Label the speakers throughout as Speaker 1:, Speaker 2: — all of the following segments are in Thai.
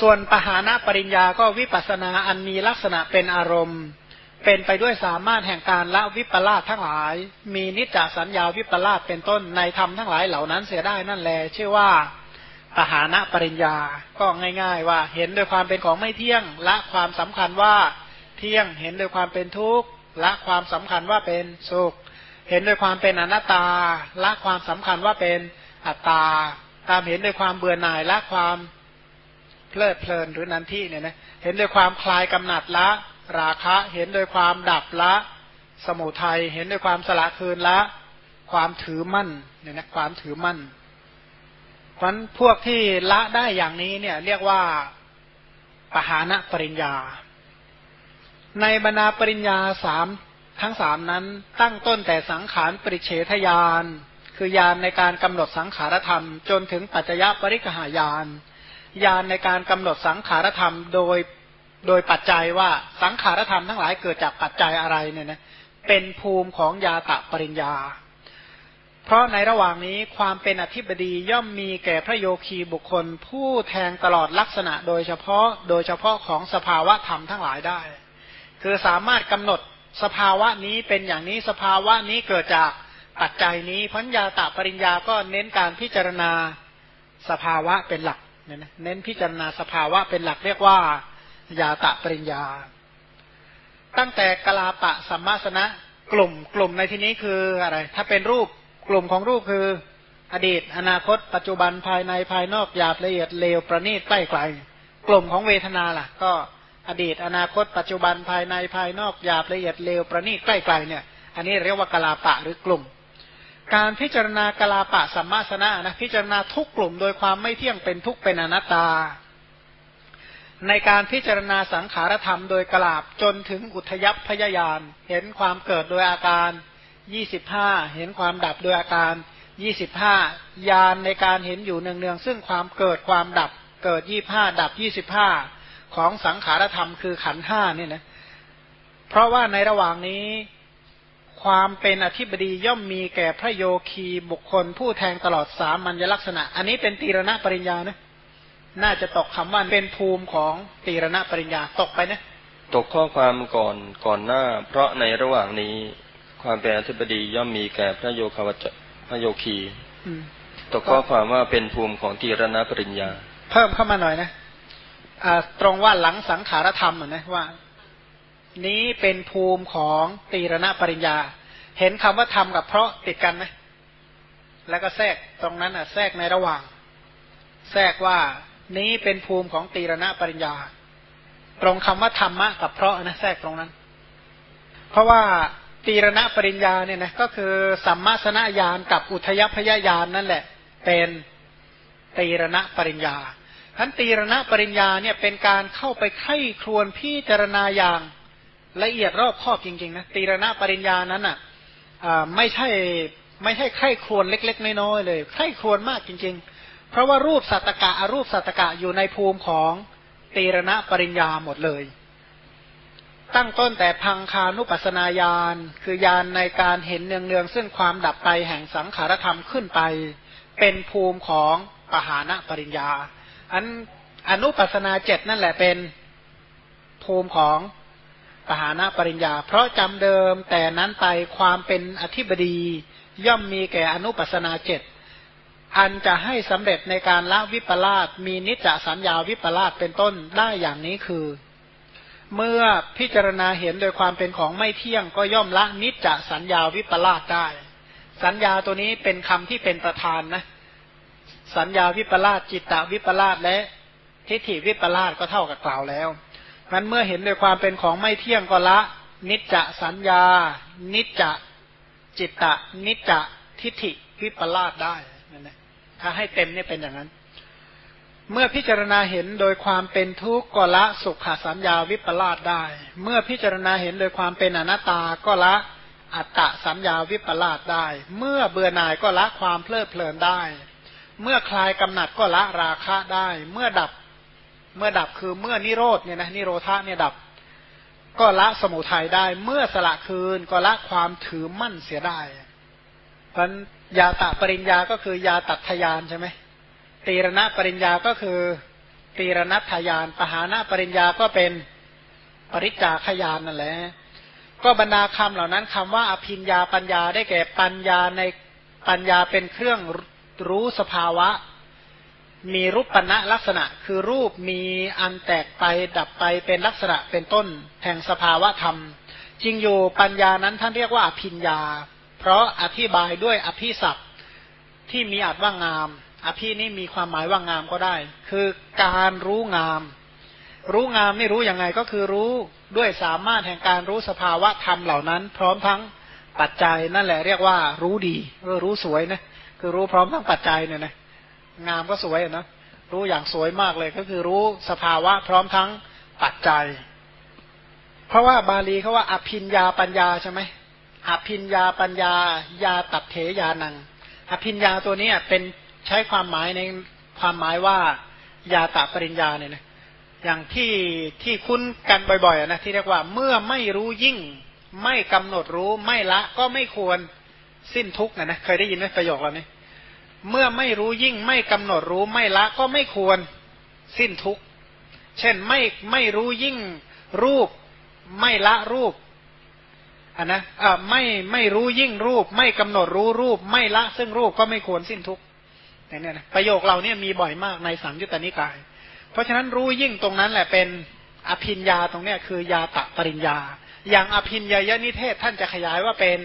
Speaker 1: ส่วนปหานะปริญญาก็วิปัสนาอันมีลักษณะเป็นอารมณ์ เป็นไปด้วยสามารถแห่งการละวิปลาสทั้งหลาย มีนิจจสัญญาวิปลาสเป็นต้นในธรรมทั้งหลายเหล่านั้นเสียได้นั่นแหละชื่อว่าปหานะปริญญาก็ง่าย ๆ ว่า เห็นโดยความเป็นของไม่เที่ยง ละความสำคัญว่าเที่ยงเห็นโดยความเป็นทุกข์ละความสำคัญว่าเป็นสุข เห็นโดยความเป็นอนัตตา ละความสำคัญว่าเป็นอัตตา ตามเห็นโดยความเบื่อหน่ายละความ เพลิดเพลินหรือนันที่เนี่ยนะเห็นโดยความคลายกำหนัดละ ราคะ เห็นโดยความดับละ สมุทัยเห็นโดยความสละคืนละ ความถือมั่นเนี่ยนะความถือมั่นเพราะพวกที่ละได้อย่างนี้เนี่ย เรียกว่าปหานะปริญญา ในบรรดาปริญญาสามทั้งสามนั้นตั้งต้นแต่สังขารปริเฉทยานคือยานในการกำหนดสังขารธรรม จนถึงปัจจยปริกหายาน ยานในการกำหนดสังขารธรรมโดยโดยปัจจัยว่าสังขารธรรมทั้งหลายเกิดจากปัจจัยอะไรเนี่ยนะเป็นภูมิของยาตะปริญญา เพราะในระหว่างนี้ความเป็นอธิบดีย่อมมีแก่พระโยคีบุคคล ผู้แทงตลอดลักษณะโดยเฉพาะโดยเฉพาะของสภาวะธรรมทั้งหลายได้ คือสามารถกำหนดสภาวะนี้เป็นอย่างนี้สภาวะนี้เกิดจากปัจจัยนี้พัญญาตะปริญญาก็เน้นการพิจารณาสภาวะเป็นหลัก เน้นพิจารณาสภาวะเป็นหลักเรียกว่ายาตะปริญญา ตั้งแต่กลาปะสัมมาสนะกลุ่มกลุ่มในที่นี้คืออะไร ถ้าเป็นรูปกลุ่มของรูปคือ อดีต อนาคต ปัจจุบันภายในภายนอกหยาบละเอียดเลวประณีตใกล้ไกล กลุ่มของเวทนาล่ะ ก็อดีต อนาคต ปัจจุบันภายในภายนอกหยาบละเอียดเลวประณีตใกล้ไกลเนี่ย อันนี้เรียกว่ากลาปะหรือกลุ่ม การพิจารณากลาปะสัมมาสนะนะพิจารณาทุกกลุ่มโดยความไม่เที่ยงเป็นทุกเป็นอนัตตา ในการพิจารณาสังขารธรรมโดยกลาบจนถึงอุทยพยายาน เห็นความเกิดโดยอาการยี่สิบห้าเห็นความดับโดยอาการยี่สิบห้ายานในการเห็นอยู่เนืองๆซึ่งความเกิดความดับเกิดยี่ห้าดับยี่สิบห้าของสังขารธรรมคือขันห้านี่นะเพราะว่าในระหว่างนี้ ความเป็นอธิบดีย่อมมีแก่พระโยคีบุคคลผู้แทงตลอดสามัญลักษณะ อันนี้เป็นตีรณะปริญญานะน่าจะตกคำว่าเป็นภูมิของตีรณะปริญญาตกไปนะ
Speaker 2: ตกข้อความก่อนก่อนหน้า เพราะในระหว่างนี้ ความเป็นอธิบดีย่อมมีแก่พระโยคาวจพระโยคีตกข้อความว่าเป็นภูมิของตีรณะปริญญา
Speaker 1: เพิ่มเข้ามาหน่อยนะอ่าตรงว่าหลังสังขารธรรมนะว่า นี้เป็นภูมิของตีรณปริญญา เห็นคำว่าทำกับเพราะติดกันไหมแล้วก็แทรกตรงนั้นอะ แทรกในระหว่าง แทรกว่านี้เป็นภูมิของตีรณปริญญา ตรงคำว่าธรรมะกับเพราะนะแทรกตรงนั้น เพราะว่าตีรณปริญญาเนี่ยนะก็คือสัมมาสนญาณกับอุทยพยญาณนั่นแหละ เป็นตีรณปริญญาทั้นตีรณปริญญาเนี่ยเป็นการเข้าไปไข้ครวนพิจารณาอย่าง ละเอียดรอบครอบจริงๆนะตีรณปริญญานั้นอะไม่ใช่ไม่ใช่ไข้ควนเล็ก ๆ น้อยๆเลยไข้ควนมากจริง ๆ เพราะว่ารูปสัตตกะอรูปสัตตกะอยู่ในภูมิของตีรณปริญญาหมดเลย ตั้งต้นแต่พังคานุปัสนาญาณคือญาณในการเห็นเนืองๆซึ่งความดับไปแห่งสังขารธรรมขึ้นไป เป็นภูมิของปหานะปริญญา อันอนุปัสนาเจ็ดนั่นแหละเป็นภูมิของ ปหานะปริญญา เพราะจำเดิมแต่นั้นไปความเป็นอธิบดีย่อมมีแก่อนุปัสนาเจ็ดอันจะให้สำเร็จในการละวิปลาสมีนิจจสัญญาวิปลาสเป็นต้นได้อย่างนี้คือ เมื่อพิจารณาเห็นโดยความเป็นของไม่เที่ยงก็ย่อมละนิจจสัญญาวิปลาสได้ สัญญาตัวนี้เป็นคำที่เป็นประธานนะ สัญญาวิปลาสจิตตวิปลาสและทิฏฐิวิปลาสก็เท่ากับกล่าวแล้ว มันเมื่อเห็นด้วยความเป็นของไม่เที่ยงก็ละ นิจจสัญญา นิจจจิตตะ นิจจทิฏฐิวิปลาสได้นั่นนะถ้าให้เต็มนี่เป็นอย่างนั้น เมื่อพิจารณาเห็นโดยความเป็นทุกข์ก็ละสุขสัญญาวิปลาสได้ เมื่อพิจารณาเห็นโดยความเป็นอนัตตาก็ละอัตตะสัญญาวิปลาสได้ เมื่อเบื่อหน่ายก็ละความเพลิดเพลินได้ เมื่อคลายกำหนัดก็ละราคะได้ เมื่อดับ เมื่อดับคือเมื่อนิโรธเนี่ยนะนิโรธาเนี่ยดับ ก็ละสมุทัยได้ เมื่อสละคืนก็ละความถือมั่นเสียได้เพราะยาตะปริญญาก็คือยาตัดทยานใช่ไหมตีรณะปริญญาก็คือตีรณัตยานปหานะปริญญาก็เป็นปริจจาขยานนั่นแหละ ก็บรรดาคำเหล่านั้นคำว่าอภิญญาปัญญาได้แก่ปัญญาในปัญญาเป็นเครื่องรู้สภาวะ มีรูปปัณะลักษณะ คือรูปมีอันแตกไปดับไปเป็นลักษณะเป็นต้นแห่งสภาวะธรรม จริงอยู่ปัญญานั้นท่านเรียกว่าอภิญญา เพราะอธิบายด้วยอภิศัพท์ที่มีอัดว่างาม อภินี้มีความหมายว่างามก็ได้ คือการรู้งาม รู้งามนี่รู้ยังไงก็คือรู้ด้วยสามารถแห่งการรู้สภาวะธรรมเหล่านั้น พร้อมทั้งปัจจัยนั่นแหละเรียกว่ารู้ดีรู้สวยนะคือรู้พร้อมทั้งปัจจัยเนี่ยนะ งามก็สวยนะรู้อย่างสวยมากเลยก็คือรู้สภาวะพร้อมทั้งปัจจัย เพราะว่าบาลีเขาว่าอภินยาปัญญาใช่ไหมอภินยาปัญญายาตัดเถยานัง อภินยาตัวนี้เป็นใช้ความหมายในความหมายว่ายาตะปริญญาเนี่ยนะอย่างที่ที่คุ้นกันบ่อยๆนะที่เรียกว่าเมื่อไม่รู้ยิ่ง ไม่กำหนดรู้ไม่ละก็ไม่ควรสิ้นทุกนะนะเคยได้ยินไหมประโยคเรานี้ เมื่อไม่รู้ยิ่งไม่กำหนดรู้ไม่ละก็ไม่ควรสิ้นทุกเช่นไม่ไม่รู้ยิ่งรูปไม่ละรูปอันนะอ่าไม่ไม่รู้ยิ่งรูป ไม่กำหนดรู้รูป ไม่ละซึ่งรูปก็ไม่ควรสิ้นทุกเนี่ยนะประโยคเราเนี่ยมีบ่อยมากในสังยุตตนิกาย เพราะฉะนั้นรู้ยิ่งตรงนั้นแหละเป็นอภินยาตรงเนี้ยคือยาตะปริญญา อย่างอภินญยนิเทศท่านจะขยายว่าเป็น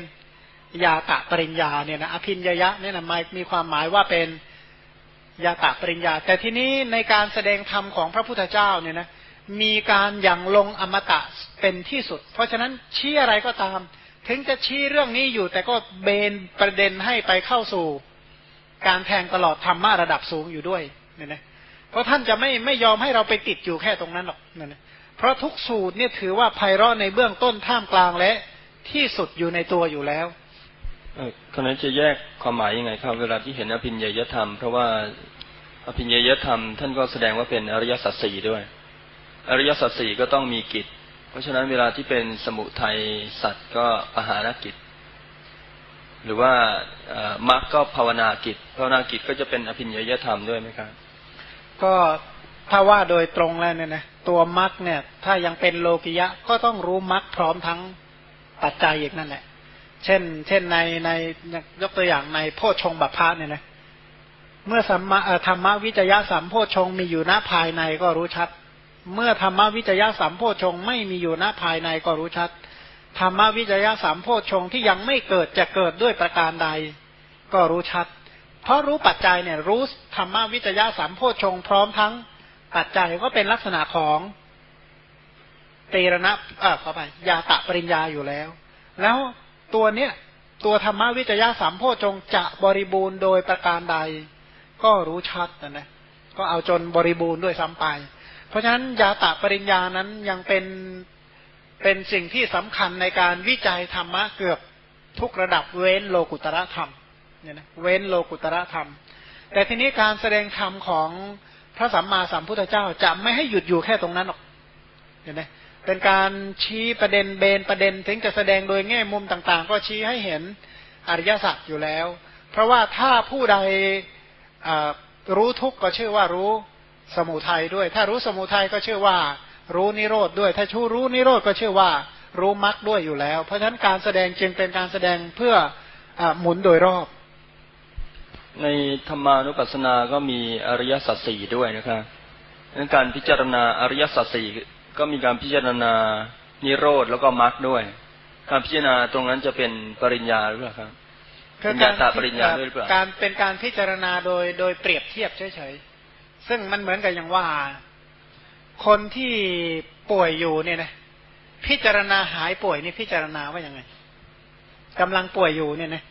Speaker 1: ยาตะปริญญาเนี่ยนะอภินญยะเนี่ยนะมีความหมายว่าเป็นยาตะปริญญา แต่ที่นี้ในการแสดงธรรมของพระพุทธเจ้าเนี่ยนะมีการอย่างลงอมตะเป็นที่สุด เพราะฉะนั้นชี้อะไรก็ตาม ถึงจะชี้เรื่องนี้อยู่ แต่ก็เบนประเด็นให้ไปเข้าสู่ การแทงตลอดธรรมะระดับสูงอยู่ด้วยเนี่ยนะเพราะท่านจะไม่ไม่ยอมให้เราไปติดอยู่แค่ตรงนั้นหรอกเนี่ยนะเพราะทุกสูตรเนี่ยถือว่าไพเราะในเบื้องต้นท่ามกลางและที่สุดอยู่ในตัวอยู่แล้ว
Speaker 2: คนนั้นจะแยกความหมายยังไงครับ เวลาที่เห็นอภินญยธรรม เพราะว่าอภินญยธรรม ท่านก็แสดงว่าเป็นอริยสัจสี่ด้วย อริยสัจสี่ก็ต้องมีกิจ เพราะฉะนั้นเวลาที่เป็นสมุทัยสัตว์ก็ปหานกิจ หรือว่ามรรคก็ภาวนากิจภาวนากิจก็จะเป็นอภินญยธรรมด้วยไหมครับ
Speaker 1: ก็ถ้าว่าโดยตรงแล้วเนี่ยนะตัวมรรคเนี่ย ถ้ายังเป็นโลกิยะก็ต้องรู้มรรคพร้อมทั้งปัจจัยอีกนั่นแหละ เช่น เช่นในในยกตัวอย่างในโพชฌงบัพพะเนี่ยนะเมื่อสัมมาธรรมวิจยะสัมโพชงมีอยู่ณภายในก็รู้ชัด เมื่อธรรมวิจยะสัมโพชงไม่มีอยู่ณภายในก็รู้ชัดธรรมวิจยะสัมโพชงที่ยังไม่เกิดจะเกิดด้วยประการใด ก็รู้ชัด เพราะรู้ปัจจัยเนี่ยรู้ธรรมวิจยะสัมโพชงพร้อมทั้งปัจจัยก็เป็นลักษณะของตีรณะเอ่าเข้าไปยาตะปริญญาอยู่แล้ว แล้ว ตัวเนี้ยตัวธรรมวิจยะสามโพชงจะบริบูรณ์โดยประการใด ก็รู้ชัดนะนะก็เอาจนบริบูรณ์ด้วยซ้ำไป เพราะฉะนั้นยาตะปริญญานั้นยังเป็นเป็นสิ่งที่สำคัญในการวิจัยธรรมะเกือบทุกระดับเว้นโลกุตระธรรมเนี่ยนะเว้นโลกุตระธรรม แต่ทีนี้การแสดงธรรมของพระสัมมาสัมพุทธเจ้าจะไม่ให้หยุดอยู่แค่ตรงนั้นหรอกเห็นไหม เป็นการชี้ประเด็นเบนประเด็น ถึงจะแสดงโดยแง่มุมต่างๆ ก็ชี้ให้เห็นอริยสัจอยู่แล้ว เพราะว่าถ้าผู้ใดรู้ทุกข์ก็ชื่อว่ารู้สมุทัยด้วย ถ้ารู้สมุทัยก็ชื่อว่า รู้นิโรธด้วย ถ้าชู้รู้นิโรธก็ชื่อว่า รู้มรรคด้วยอยู่แล้ว เพราะฉะนั้นการแสดงจึงเป็นการแสดงเพื่ออหมุนโดยรอบ
Speaker 2: ในธรรมานุปัสสนาก็มีอริยสัจสี่ด้วยนะครับดังการพิจารณาอริยสัจสี่ ก็มีการพิจารณานิโรธแล้วก็มรรคด้วย การพิจารณาตรงนั้นจะเป็นปริญญาหรือเปล่าครับ
Speaker 1: เป็นการปริญญาด้วยหรือเปล่าการเป็นการพิจารณาโดยโดยเปรียบเทียบเฉยๆซึ่งมันเหมือนกับอย่างว่า คนที่ป่วยอยู่เนี่ยนะพิจารณาหายป่วยนี่พิจารณาว่ายังไงกำลังป่วยอยู่เนี่ยนะ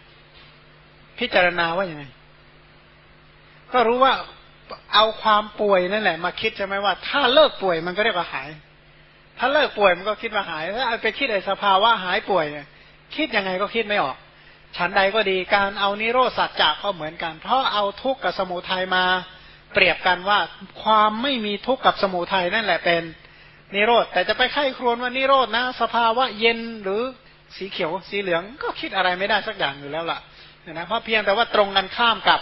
Speaker 1: พิจารณาว่ายังไง ก็รู้ว่าเอาความป่วยนั่นแหละ มาคิดใช่ไหมว่า ถ้าเลิกป่วยมันก็เรียกว่าหาย ถ้าเลิกป่วยมันก็คิดว่าหายถ้าไปคิดไอ้สภาวะหายป่วยเนี่ยคิดยังไงก็คิดไม่ออกฉันใดก็ดีการเอานิโรธสัจจะก็เหมือนกัน เพราะเอาทุกข์กับสมุทัยมา เปรียบกันว่าความไม่มีทุกข์กับสมุทัยนั่นแหละเป็นนิโรธแต่จะไปไข้ครวนว่านิโรธนะ สภาวะเย็นหรือสีเขียวสีเหลืองก็คิดอะไรไม่ได้สักอย่างอยู่แล้วล่ะนะเพราะเพียงแต่ว่าตรงกันข้ามกับ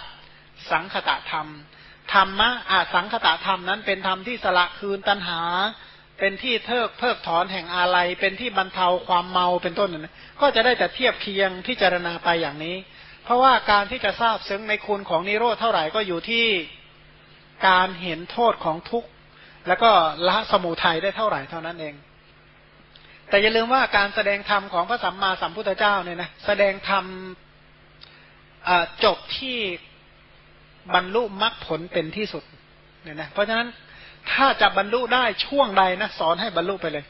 Speaker 1: สังคตะธรรมธรรมะอาสังคตะธรรมนั้นเป็นธรรมที่สละคืนตัณหา เป็นที่เทิกเพิกถอนแห่งอาลัย เป็นที่บรรเทาความเมาเป็นต้นนะก็จะได้แต่เทียบเคียงพิจารณาไปอย่างนี้ เพราะว่าการที่จะทราบซึ้งในคุณของนิโรธเท่าไหร่ก็อยู่ที่การเห็นโทษของทุกข์แล้วก็ละสมุทัยได้เท่าไหร่เท่านั้นเอง แต่อย่าลืมว่าการแสดงธรรมของพระสัมมาสัมพุทธเจ้าเนี่ยนะแสดงธรรมจบที่บรรลุมรรคผลเป็นที่สุดเนี่ยนะเพราะฉะนั้น ถ้าจะบรรลุได้ช่วงใดนะสอนให้บรรลุไปเลย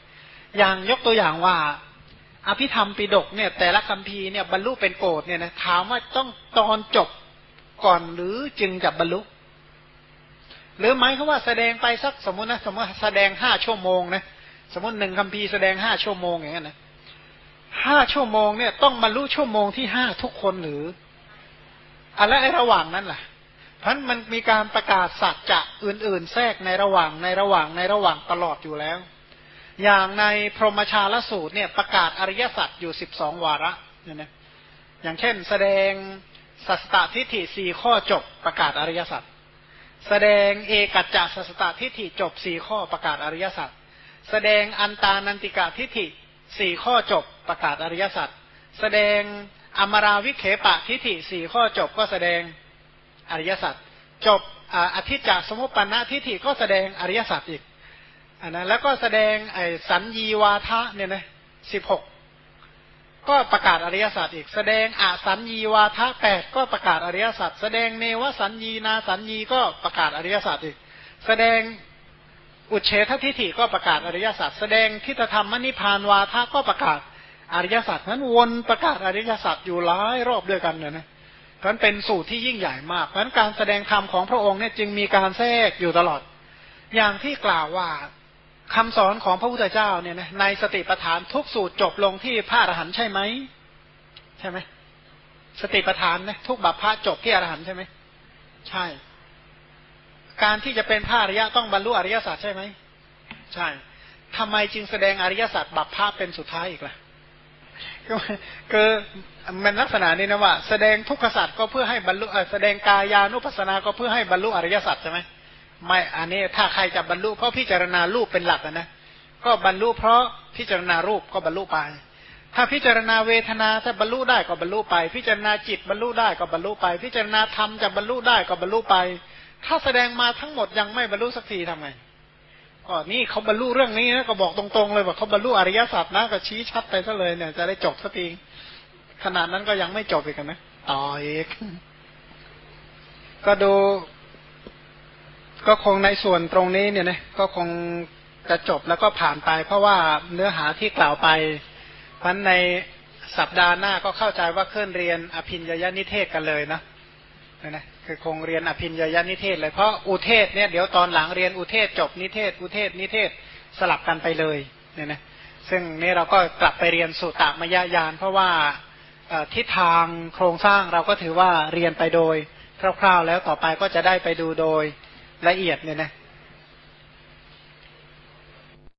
Speaker 1: อย่างยกตัวอย่างว่า อภิธรรมปิดกเนี่ย แต่ละคัมภีร์เนี่ยบรรลุเป็นโกดเนี่ยนะถามว่าต้องตอนจบก่อนหรือจึงจะบรรลุ หรือหมายคือว่าแสดงไปสักสมมตินะสมมติแสดงห้าชั่วโมงนะสมมติหนึ่งคัมภีร์แสดงห้าชั่วโมงอย่างนั้นนะห้าชั่วโมงเนี่ยต้องบรรลุชั่วโมงที่ห้าทุกคนหรืออะไรระหว่างนั้นล่ะ พราะมันมีการประกาศสัจจะอื่น ๆ แทรกในระหว่างในระหว่างในระหว่างตลอดอยู่แล้ว อย่างในพรหมชาลสูตรเนี่ยประกาศอริยสัจอยู่สิบสองวาระเนี่ยนะอย่างเช่นแสดงสัสตทิฏฐิสี่ข้อจบประกาศอริยสัจแสดงเอกัจจะสัสตทิฏฐิจบสี่ข้อประกาศอริยสัจแสดงอันตานันติกาทิฏฐิสี่ข้อจบประกาศอริยสัจแสดงอมราวิเคปะทิฏฐิสี่ข้อจบก็แสดง อริยสัจจบอธิจากสมุปปนทิฏฐิก็แสดงอริยสัจอีกอันนั้นแล้วก็แสดงไอ้สัญญีวาทะเนี่ยนะสิบหกก็ประกาศอริยสัจอีก แสดงอสัญญีวาทะแปดก็ประกาศอริยสัจแสดงเนวสัญญีนาสัญญีก็ประกาศอริยสัจอีก แสดงอุเฉททิฏฐิก็ประกาศอริยสัจแสดงทิฏฐธรรมนิพานวาทะก็ประกาศอริยสัจนั้นวนประกาศอริยสัจอยู่หลายรอบด้วยกันเนี่ยนะ พราะเป็นสูตรที่ยิ่งใหญ่มาก เพราะการแสดงธรรมของพระองค์เนี่ยจึงมีการแทรกอยู่ตลอด อย่างที่กล่าวว่าคำสอนของพระพุทธเจ้าเนี่ยนะในสติปัฏฐานทุกสูตรจบลงที่พระอรหันต์ใช่ไหมใช่ไหมสติปัฏฐานนะทุกบัพพะจบที่อรหันต์ใช่ไหมใช่ การที่จะเป็นพระอริยะต้องบรรลุอริยสัจใช่ไหมใช่ทำไมจึงแสดงอริยสัจบัพพะเป็นสุดท้ายอีกล่ะ คือมันลักษณะนี้นะว่า แสดงทุกขสัตว์ก็เพื่อให้บรรลุแสดงกายานุปัสสนาก็เพื่อให้บรรลุอริยสัจใช่ไหมไม่อันนี้ถ้าใครจะบรรลุเพราะพิจารณารูปเป็นหลักนะก็บรรลุเพราะพิจารณารูปก็บรรลุไป ถ้าพิจารณาเวทนาถ้าบรรลุได้ก็บรรลุไป พิจารณาจิตบรรลุได้ก็บรรลุไป พิจารณาธรรมจะบรรลุได้ก็บรรลุไป ถ้าแสดงมาทั้งหมดยังไม่บรรลุสักทีทำไง ก็นี่เขาบรรลุเรื่องนี้นะก็บอกตรงๆเลยว่าเขาบรรลุอริยสัจนะก็ชี้ชัดไปซะเลยเนี่ย จะได้จบสักทีขนาดนั้นก็ยังไม่จบอีกนะต่ออีก ก็ดู ก็คงในส่วนตรงนี้เนี่ยนะก็คงจะจบแล้วก็ผ่านไป เพราะว่าเนื้อหาที่กล่าวไปพันในสัปดาห์หน้าก็เข้าใจว่าเคลื่อนเรียนอภินญญานิเทศกันเลยนะ นะคือคงเรียนอภินญญานิเทศเลยเพราะอุเทศเนี่ยเดี๋ยวตอนหลังเรียนอุเทศจบนิเทศ อุเทศนิเทศสลับกันไปเลยเนี่ยนะซึ่งนี่เราก็กลับไปเรียนสุตตมยญาณเพราะว่าทิศทางโครงสร้างเราก็ถือว่าเรียนไปโดยคร่าวๆแล้วต่อไปก็จะได้ไปดูโดยละเอียดเนี่ยนะ